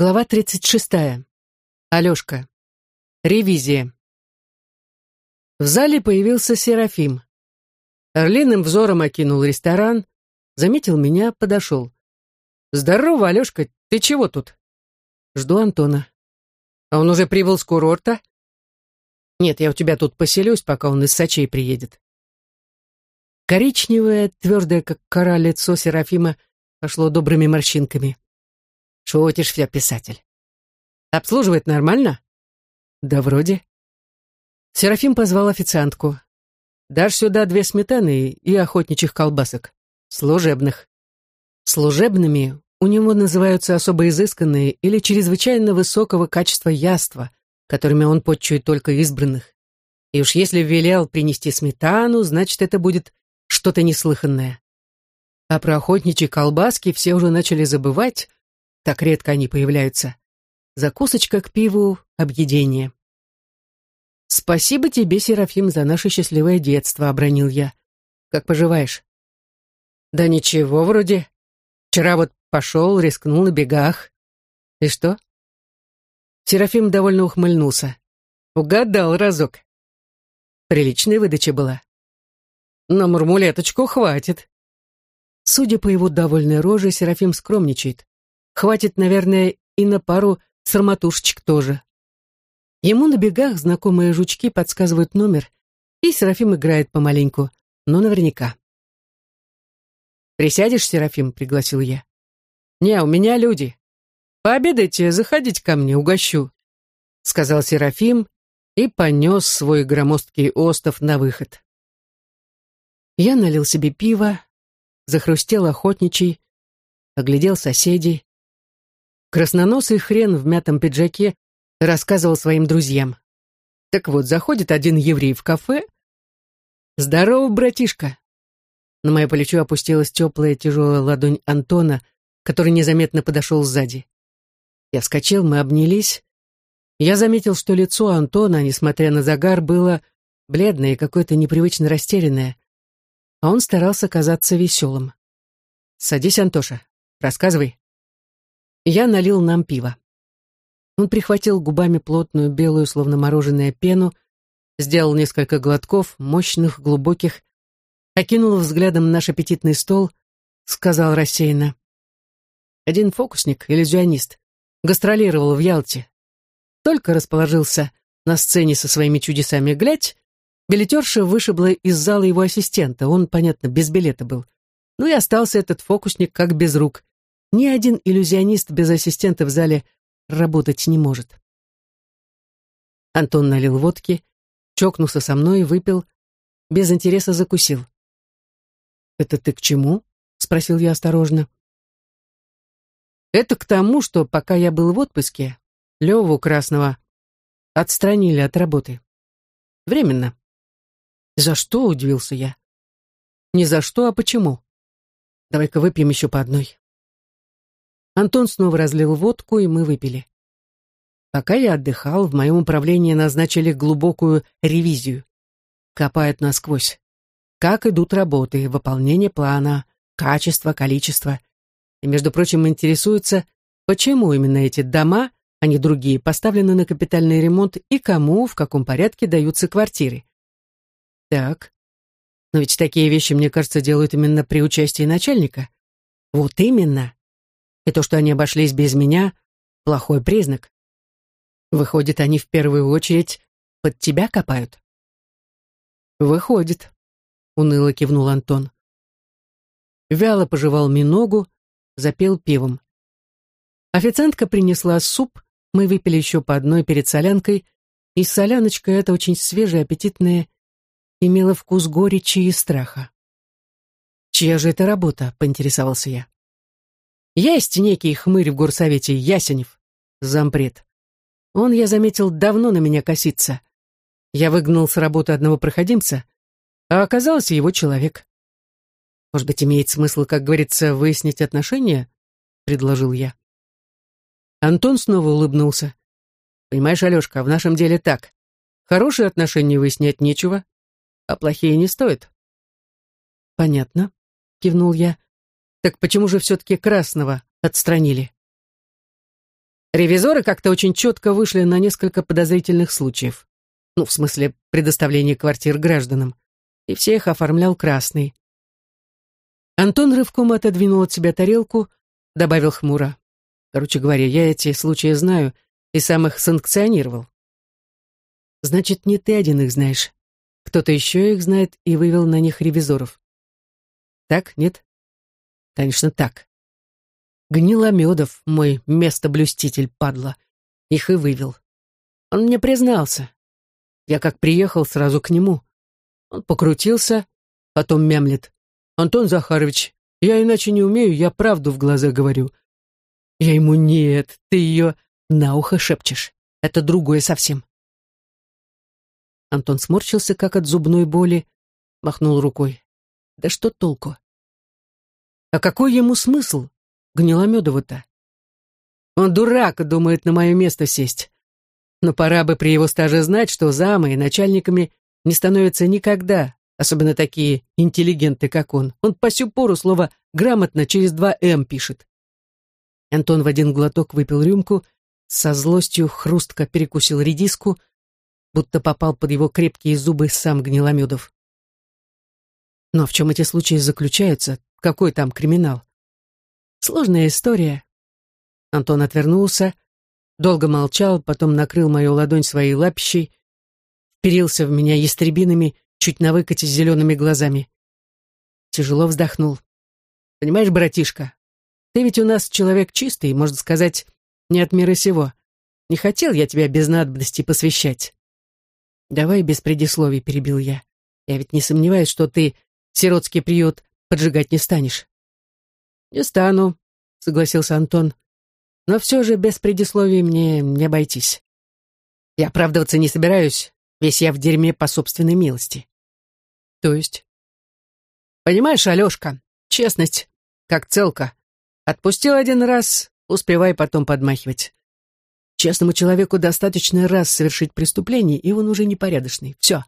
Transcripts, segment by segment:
Глава 36. Алешка. Ревизия. В зале появился Серафим. Орлиным взором окинул ресторан, заметил меня, подошел. «Здорово, Алешка, ты чего тут?» «Жду Антона». «А он уже прибыл с курорта?» «Нет, я у тебя тут поселюсь, пока он из Сочей приедет». Коричневое, твердое, как кора, лицо Серафима пошло добрыми морщинками. Шутишь все, писатель. Обслуживает нормально? Да вроде. Серафим позвал официантку. Дашь сюда две сметаны и охотничьих колбасок. Служебных. Служебными у него называются особо изысканные или чрезвычайно высокого качества яства, которыми он подчует только избранных. И уж если велел принести сметану, значит, это будет что-то неслыханное. А про охотничьи колбаски все уже начали забывать, так редко они появляются. Закусочка к пиву, объедение. «Спасибо тебе, Серафим, за наше счастливое детство», — обронил я. «Как поживаешь?» «Да ничего вроде. Вчера вот пошел, рискнул на бегах. И что?» Серафим довольно ухмыльнулся. «Угадал разок. Приличная выдача была. На мурмулеточку хватит». Судя по его довольной роже, Серафим скромничает. Хватит, наверное, и на пару сарматушечек тоже. Ему на бегах знакомые жучки подсказывают номер, и Серафим играет помаленьку, но наверняка. «Присядешь, Серафим?» — пригласил я. «Не, у меня люди. Пообедайте, заходите ко мне, угощу», — сказал Серафим и понес свой громоздкий остов на выход. Я налил себе пиво, захрустел охотничий, оглядел соседей, Красноносый хрен в мятом пиджаке рассказывал своим друзьям. Так вот, заходит один еврей в кафе. «Здорово, братишка!» На мое плечо опустилась теплая тяжелая ладонь Антона, который незаметно подошел сзади. Я вскочил, мы обнялись. Я заметил, что лицо Антона, несмотря на загар, было бледное и какое-то непривычно растерянное, а он старался казаться веселым. «Садись, Антоша, рассказывай». Я налил нам пиво. Он прихватил губами плотную белую, словно мороженое, пену, сделал несколько глотков, мощных, глубоких, окинул взглядом наш аппетитный стол, сказал рассеянно. Один фокусник, иллюзионист, гастролировал в Ялте. Только расположился на сцене со своими чудесами глядь, билетерша вышибла из зала его ассистента, он, понятно, без билета был. Ну и остался этот фокусник как без рук, ни один иллюзионист без ассистента в зале работать не может. Антон налил водки, чокнулся со мной и выпил, без интереса закусил. «Это ты к чему?» — спросил я осторожно. «Это к тому, что пока я был в отпуске, Леву Красного отстранили от работы. Временно». «За что?» — удивился я. «Не за что, а почему? Давай-ка выпьем еще по одной». Антон снова разлил водку, и мы выпили. Пока я отдыхал, в моем управлении назначили глубокую ревизию. Копают насквозь. Как идут работы, выполнение плана, качество, количество. И, между прочим, интересуются, почему именно эти дома, а не другие, поставлены на капитальный ремонт и кому, в каком порядке даются квартиры. Так. Но ведь такие вещи, мне кажется, делают именно при участии начальника. Вот именно. И то, что они обошлись без меня, плохой признак. Выходит, они в первую очередь под тебя копают? Выходит, уныло кивнул Антон. Вяло пожевал миногу, запил пивом. Официантка принесла суп, мы выпили еще по одной перед солянкой, и соляночка эта очень свежая, аппетитная, имела вкус горечи и страха. «Чья же это работа?» — поинтересовался я. Есть некий хмырь в горсовете, Ясенев, зампред. Он, я заметил, давно на меня косится. Я выгнал с работы одного проходимца, а оказался его человек. Может быть, имеет смысл, как говорится, выяснить отношения? Предложил я. Антон снова улыбнулся. Понимаешь, Алешка, в нашем деле так. Хорошие отношения выяснять нечего, а плохие не стоит. Понятно, кивнул я. Так почему же все-таки Красного отстранили? Ревизоры как-то очень четко вышли на несколько подозрительных случаев. Ну, в смысле, предоставления квартир гражданам. И всех оформлял Красный. Антон рывком отодвинул от себя тарелку, добавил хмуро. Короче говоря, я эти случаи знаю и сам их санкционировал. Значит, не ты один их знаешь. Кто-то еще их знает и вывел на них ревизоров. Так, нет? Конечно, так. Гниломедов, мой местоблюститель, падла, их и вывел. Он мне признался. Я как приехал, сразу к нему. Он покрутился, потом мямлет. «Антон Захарович, я иначе не умею, я правду в глаза говорю». Я ему «Нет, ты ее на ухо шепчешь. Это другое совсем». Антон сморщился, как от зубной боли, махнул рукой. «Да что толку?» «А какой ему смысл, Гниломедову-то?» «Он дурак, думает на мое место сесть. Но пора бы при его стаже знать, что замы и начальниками не становятся никогда, особенно такие интеллигенты, как он. Он по сю пору слово «грамотно» через два «м» пишет. Антон в один глоток выпил рюмку, со злостью хрустко перекусил редиску, будто попал под его крепкие зубы сам Гниломедов. Но в чем эти случаи заключаются? Какой там криминал? Сложная история. Антон отвернулся, долго молчал, потом накрыл мою ладонь своей лапищей, вперился в меня ястребиными, чуть на выкате зелеными глазами. Тяжело вздохнул. «Понимаешь, братишка, ты ведь у нас человек чистый, можно сказать, не от мира сего. Не хотел я тебя без надобности посвящать». «Давай без предисловий», — перебил я. «Я ведь не сомневаюсь, что ты сиротский приют поджигать не станешь». «Не стану», — согласился Антон. «Но все же без предисловий мне не обойтись. Я оправдываться не собираюсь, весь я в дерьме по собственной милости». «То есть?» «Понимаешь, Алешка, честность, как целка. Отпустил один раз, успевай потом подмахивать. Честному человеку достаточно раз совершить преступление, и он уже непорядочный. Все.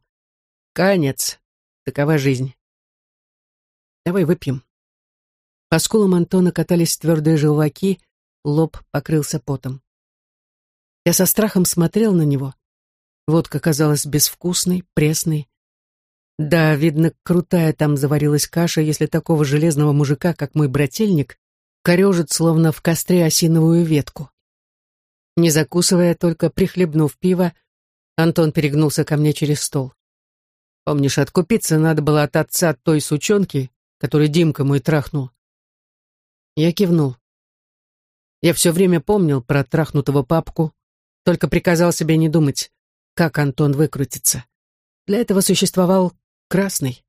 Конец. Такова жизнь. Давай выпьем. По скулам Антона катались твердые желваки, лоб покрылся потом. Я со страхом смотрел на него. Водка казалась безвкусной, пресной. Да, видно, крутая там заварилась каша, если такого железного мужика, как мой брательник, корежит, словно в костре осиновую ветку. Не закусывая, только прихлебнув пиво, Антон перегнулся ко мне через стол. Помнишь, откупиться надо было от отца той сучонки, которую Димка мой трахнул? Я кивнул. Я все время помнил про трахнутого папку, только приказал себе не думать, как Антон выкрутится. Для этого существовал Красный.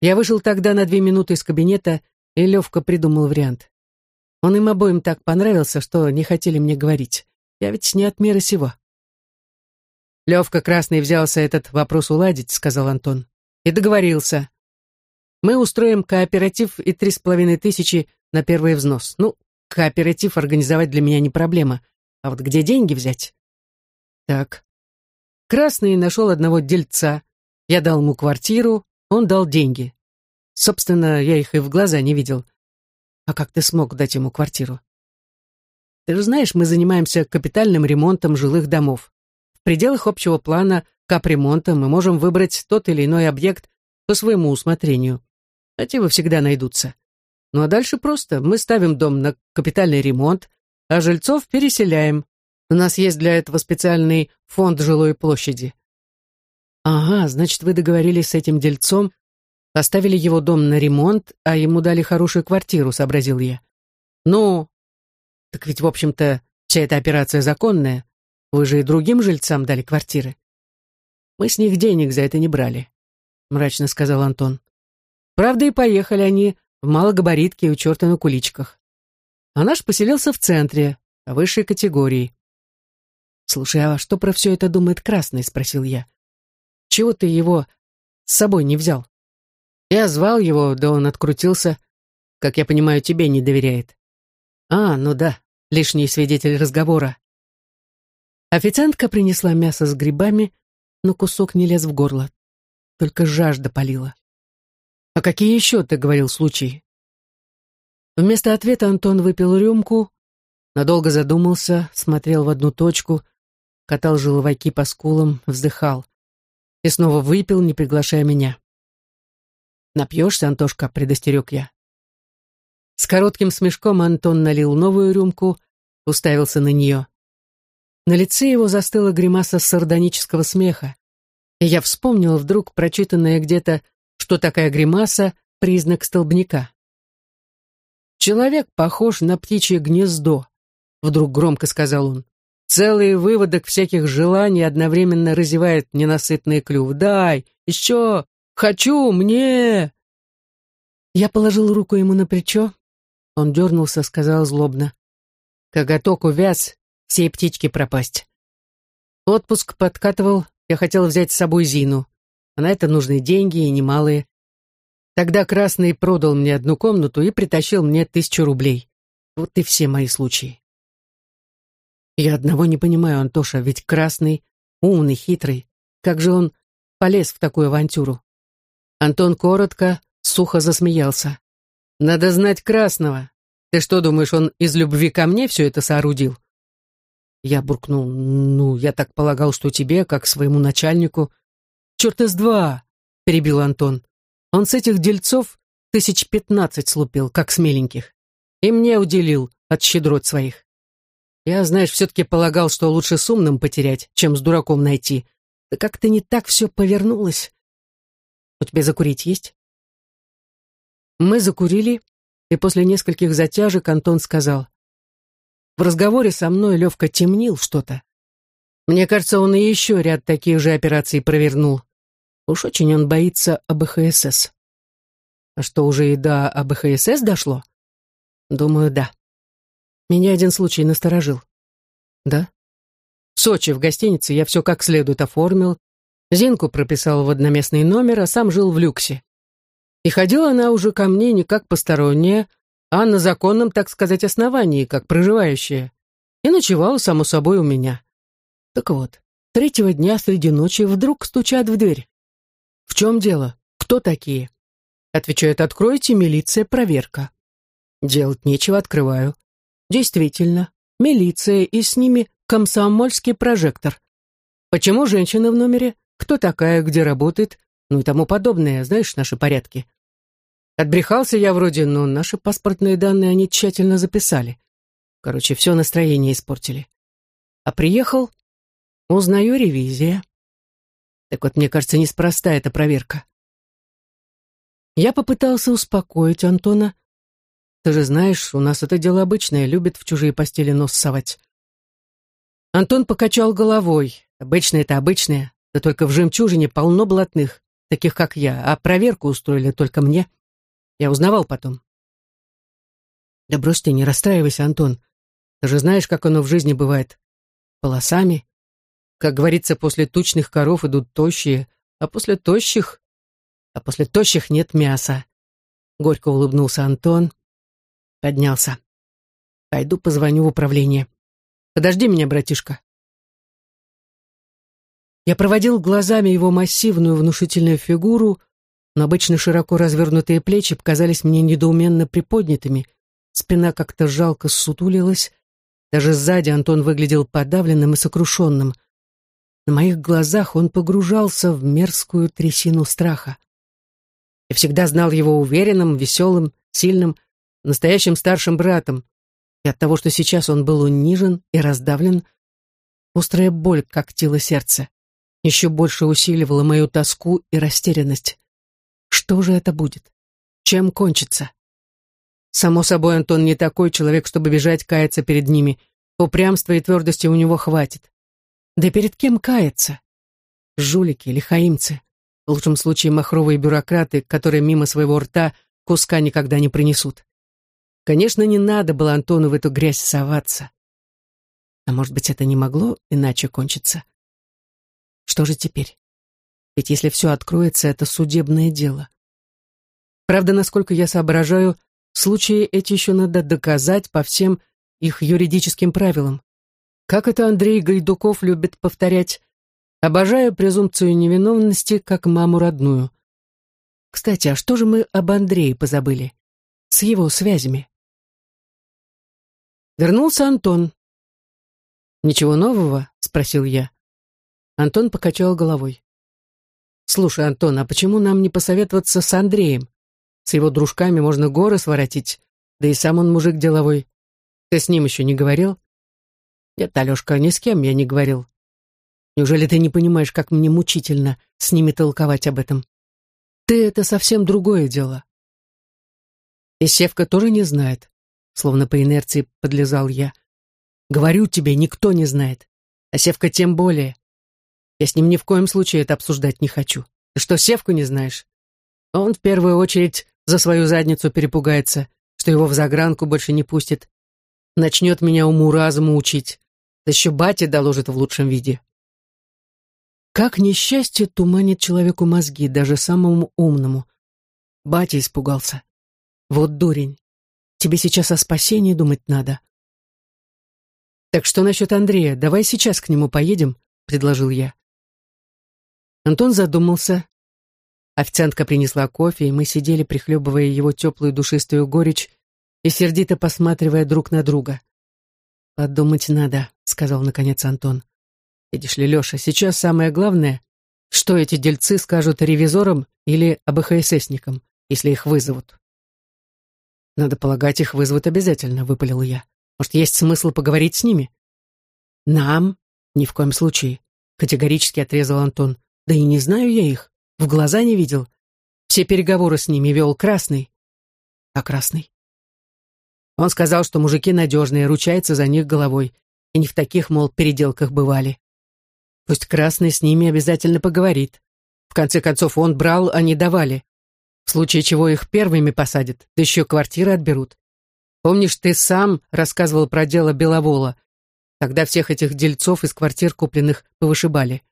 Я вышел тогда на две минуты из кабинета, и Левка придумал вариант. Он им обоим так понравился, что не хотели мне говорить. Я ведь не от мира сего. Левка Красный взялся этот вопрос уладить, сказал Антон. И договорился. Мы устроим кооператив и три с половиной тысячи на первый взнос. Ну, кооператив организовать для меня не проблема. А вот где деньги взять? Так. Красный нашел одного дельца. Я дал ему квартиру, он дал деньги. Собственно, я их и в глаза не видел. А как ты смог дать ему квартиру? Ты же знаешь, мы занимаемся капитальным ремонтом жилых домов. В пределах общего плана капремонта мы можем выбрать тот или иной объект по своему усмотрению. Мотивы всегда найдутся. Ну а дальше просто. Мы ставим дом на капитальный ремонт, а жильцов переселяем. У нас есть для этого специальный фонд жилой площади. Ага, значит, вы договорились с этим дельцом, оставили его дом на ремонт, а ему дали хорошую квартиру, сообразил я. Ну, так ведь, в общем-то, вся эта операция законная. Вы же и другим жильцам дали квартиры. Мы с них денег за это не брали, мрачно сказал Антон. Правда, и поехали они в малогабаритке у черта на куличках. А наш поселился в центре, высшей категории. «Слушай, а что про все это думает Красный?» — спросил я. «Чего ты его с собой не взял?» Я звал его, да он открутился. Как я понимаю, тебе не доверяет. А, ну да, лишний свидетель разговора. Официантка принесла мясо с грибами, но кусок не лез в горло. Только жажда полила. «А какие еще, ты говорил, случаи?» Вместо ответа Антон выпил рюмку, Надолго задумался, смотрел в одну точку, катал желваки по скулам, вздыхал. И снова выпил, не приглашая меня. «Напьешься, Антошка?» — предостерег я. С коротким смешком Антон налил новую рюмку, уставился на нее. На лице его застыла гримаса сардонического смеха, и я вспомнил вдруг прочитанное где-то, что такая гримаса — признак столбняка. «Человек похож на птичье гнездо», — вдруг громко сказал он. «Целый выводок всяких желаний одновременно разевает ненасытный клюв. Дай, еще, хочу, мне!» Я положил руку ему на плечо. Он дернулся, сказал злобно. «Коготок увяз, всей птички пропасть. Отпуск подкатывал, я хотел взять с собой Зину. А на это нужны деньги и немалые. Тогда Красный продал мне одну комнату и притащил мне тысячу рублей. Вот и все мои случаи. Я одного не понимаю, Антоша, ведь Красный, умный, хитрый. Как же он полез в такую авантюру? Антон коротко, сухо засмеялся. Надо знать Красного. Ты что думаешь, он из любви ко мне все это соорудил? Я буркнул, ну, я так полагал, что тебе, как своему начальнику. Черт из два, перебил Антон. Он с этих дельцов тысяч пятнадцать слупил, как с меленьких. И мне уделил от щедрот своих. Я, знаешь, все-таки полагал, что лучше с умным потерять, чем с дураком найти. Да как-то не так все повернулось. У тебя закурить есть? Мы закурили, и после нескольких затяжек Антон сказал. В разговоре со мной Левка темнил что-то. Мне кажется, он и еще ряд таких же операций провернул. Уж очень он боится АБХСС. А что, уже и до АБХСС дошло? Думаю, да. Меня один случай насторожил. Да? В Сочи, в гостинице, я все как следует оформил. Зинку прописал в одноместный номер, а сам жил в люксе. И ходила она уже ко мне не как посторонняя, а на законном, так сказать, основании, как проживающая, и ночевала, само собой, у меня. Так вот, третьего дня среди ночи вдруг стучат в дверь. «В чем дело? Кто такие?» Отвечают, «Откройте, милиция, проверка». Делать нечего, открываю. Действительно, милиция, и с ними комсомольский прожектор. Почему женщина в номере? Кто такая, где работает? Ну и тому подобное, знаешь, наши порядки. Отбрехался я вроде, но наши паспортные данные они тщательно записали. Короче, все настроение испортили. А приехал, узнаю ревизия. Так вот, мне кажется, неспроста эта проверка. Я попытался успокоить Антона. Ты же знаешь, у нас это дело обычное, любит в чужие постели нос совать. Антон покачал головой. Обычное это обычное, да только в жемчужине полно блатных, таких как я, а проверку устроили только мне. Я узнавал потом. Да брось ты, не расстраивайся, Антон. Ты же знаешь, как оно в жизни бывает. Полосами. Как говорится, после тучных коров идут тощие, а после тощих... А после тощих нет мяса. Горько улыбнулся Антон. Поднялся. Пойду позвоню в управление. Подожди меня, братишка. Я проводил глазами его массивную внушительную фигуру, но обычно широко развернутые плечи показались мне недоуменно приподнятыми, спина как-то жалко ссутулилась, даже сзади Антон выглядел подавленным и сокрушенным. На моих глазах он погружался в мерзкую трясину страха. Я всегда знал его уверенным, веселым, сильным, настоящим старшим братом, и от того, что сейчас он был унижен и раздавлен, острая боль когтила сердце, еще больше усиливала мою тоску и растерянность. Что же это будет? Чем кончится? Само собой, Антон не такой человек, чтобы бежать каяться перед ними. Упрямства и твердости у него хватит. Да перед кем каяться? Жулики, лихаимцы. В лучшем случае махровые бюрократы, которые мимо своего рта куска никогда не принесут. Конечно, не надо было Антону в эту грязь соваться. А может быть, это не могло иначе кончиться? Что же теперь? Ведь если все откроется, это судебное дело. Правда, насколько я соображаю, случаи эти еще надо доказать по всем их юридическим правилам. Как это Андрей Гайдуков любит повторять, обожаю презумпцию невиновности как маму родную. Кстати, а что же мы об Андрее позабыли? С его связями. Вернулся Антон. «Ничего нового?» — спросил я. Антон покачал головой. «Слушай, Антон, а почему нам не посоветоваться с Андреем? С его дружками можно горы своротить, да и сам он мужик деловой. Ты с ним еще не говорил?» «Нет, Алешка, ни с кем я не говорил. Неужели ты не понимаешь, как мне мучительно с ними толковать об этом? Ты — это совсем другое дело». И Севка тоже не знает, словно по инерции подлезал я. Говорю тебе, никто не знает. А Севка тем более. Я с ним ни в коем случае это обсуждать не хочу. Ты что, Севку не знаешь? Он в первую очередь за свою задницу перепугается, что его в загранку больше не пустит. Начнет меня уму-разуму учить. Да еще батя доложит в лучшем виде. Как несчастье туманит человеку мозги, даже самому умному. Батя испугался. Вот дурень. Тебе сейчас о спасении думать надо. Так что насчет Андрея? Давай сейчас к нему поедем, предложил я. Антон задумался. Официантка принесла кофе, и мы сидели, прихлебывая его теплую душистую горечь и сердито посматривая друг на друга. «Подумать надо», — сказал наконец Антон. «Видишь ли, Леша, сейчас самое главное, что эти дельцы скажут ревизорам или АБХССникам, если их вызовут». «Надо полагать, их вызовут обязательно», — выпалил я. «Может, есть смысл поговорить с ними?» «Нам? Ни в коем случае», — категорически отрезал Антон. «Да и не знаю я их. В глаза не видел. Все переговоры с ними вел Красный». «А Красный?» Он сказал, что мужики надежные, ручается за них головой, и не в таких, мол, переделках бывали. Пусть Красный с ними обязательно поговорит. В конце концов, он брал, а не давали. В случае чего их первыми посадят, да еще квартиры отберут. Помнишь, ты сам рассказывал про дело Беловола? Тогда всех этих дельцов из квартир купленных повышибали.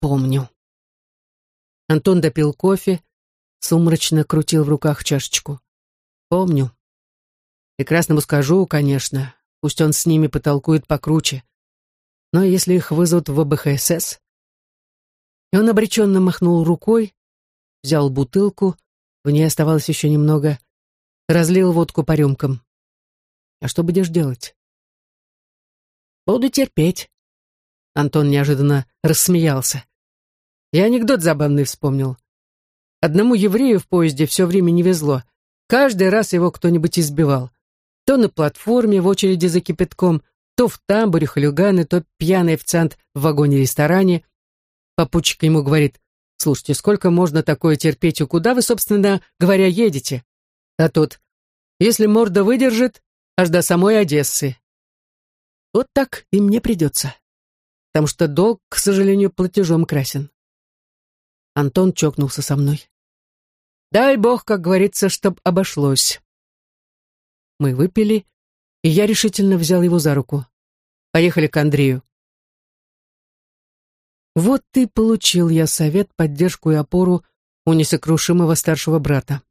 Помню. Антон допил кофе, сумрачно крутил в руках чашечку. Помню. И Красному скажу, конечно, пусть он с ними потолкует покруче. Но если их вызовут в ОБХСС... И он обреченно махнул рукой, взял бутылку, в ней оставалось еще немного, разлил водку по рюмкам. «А что будешь делать?» «Буду терпеть». Антон неожиданно рассмеялся. Я анекдот забавный вспомнил. Одному еврею в поезде все время не везло. Каждый раз его кто-нибудь избивал. То на платформе в очереди за кипятком, то в тамбуре хулиганы, то пьяный официант в вагоне-ресторане. Попутчик ему говорит, «Слушайте, сколько можно такое терпеть, и куда вы, собственно говоря, едете?» А тут, «Если морда выдержит, аж до самой Одессы». Вот так и мне придется, потому что долг, к сожалению, платежом красен. Антон чокнулся со мной. Дай бог, как говорится, чтоб обошлось. Мы выпили, и я решительно взял его за руку. Поехали к Андрею. Вот ты получил я совет, поддержку и опору у несокрушимого старшего брата.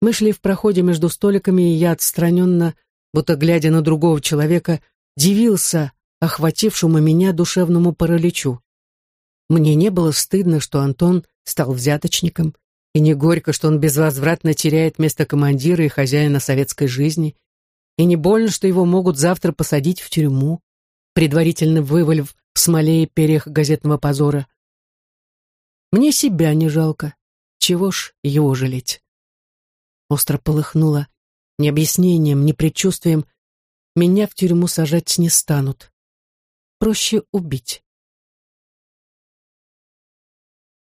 Мы шли в проходе между столиками, и я отстраненно, будто глядя на другого человека, дивился охватившему меня душевному параличу. Мне не было стыдно, что Антон стал взяточником, и не горько, что он безвозвратно теряет место командира и хозяина советской жизни, и не больно, что его могут завтра посадить в тюрьму, предварительно вывалив в смоле и перьях газетного позора. Мне себя не жалко. Чего ж его жалеть? Остро полыхнуло. Ни объяснением, ни предчувствием меня в тюрьму сажать не станут. Проще убить.